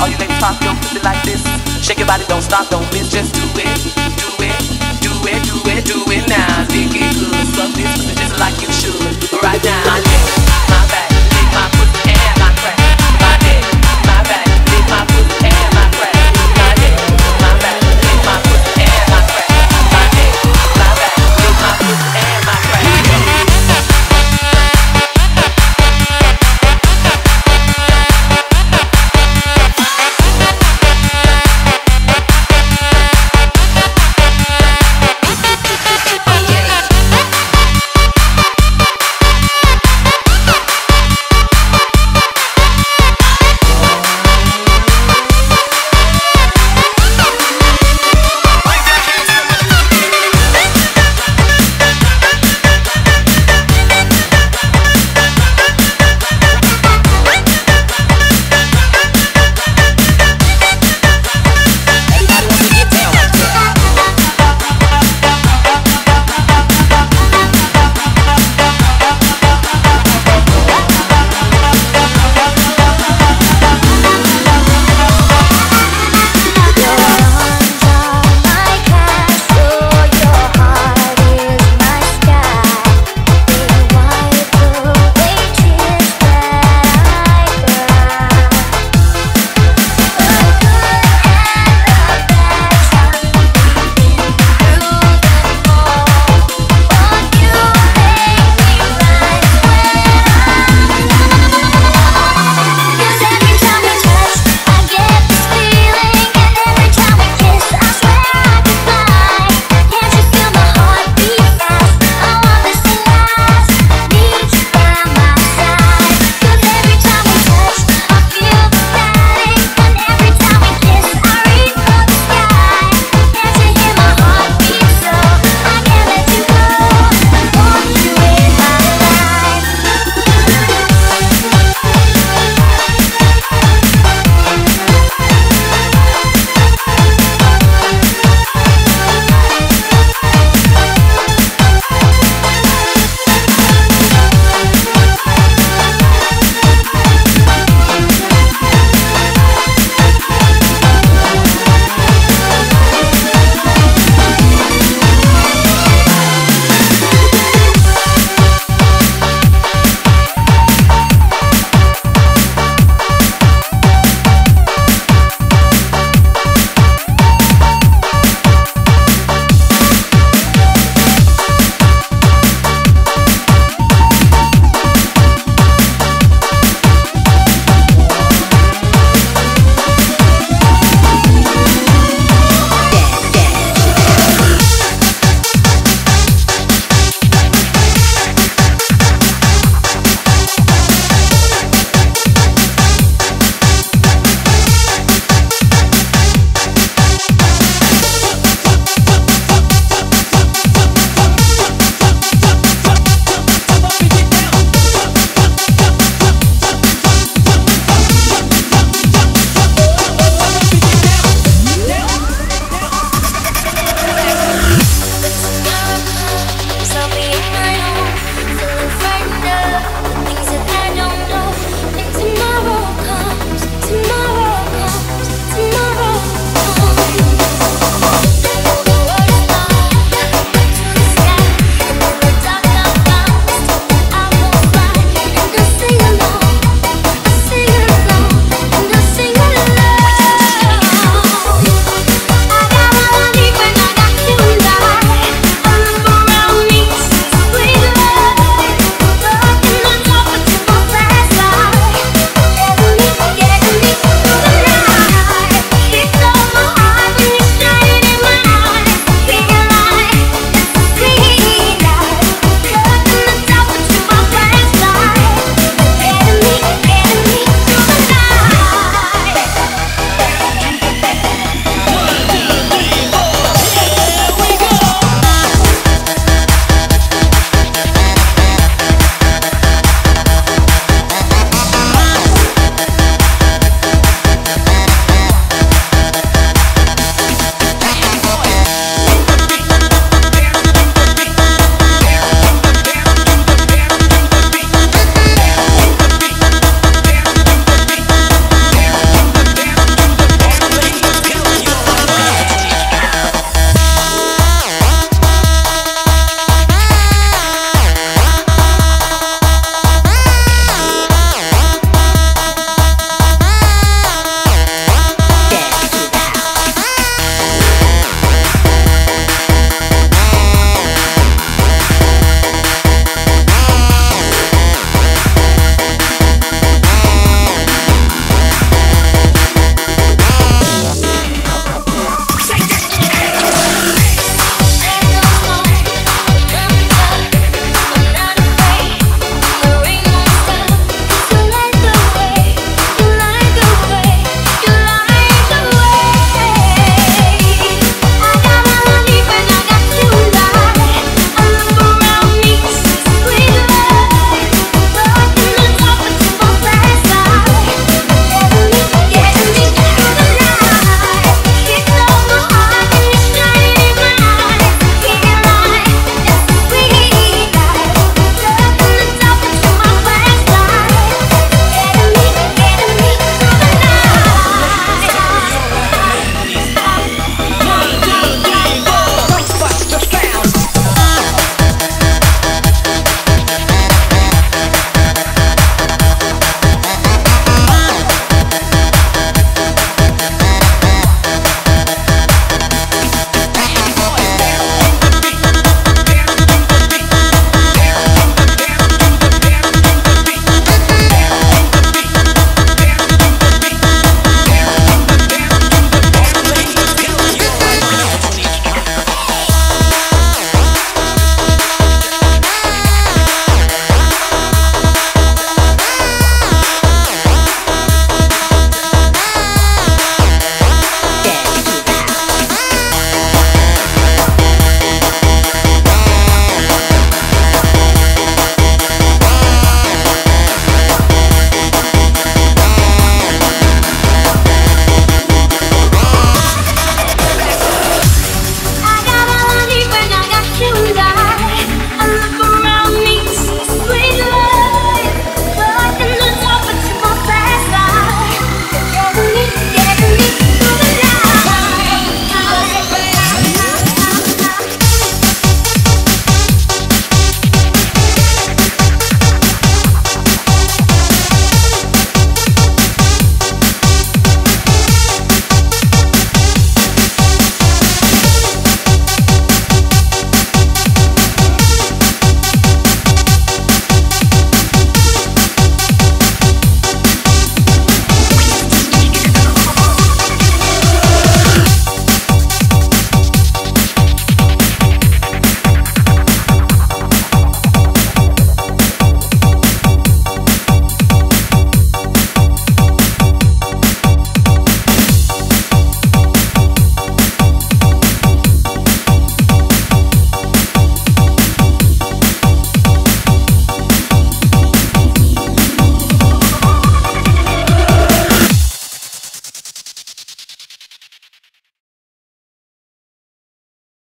All you ladies pop your pussy like this. Shake your body, don't stop, don't miss. Just do it, do it, do it, do it, do it now. Dig it good, suck this pussy just like you should. Right now.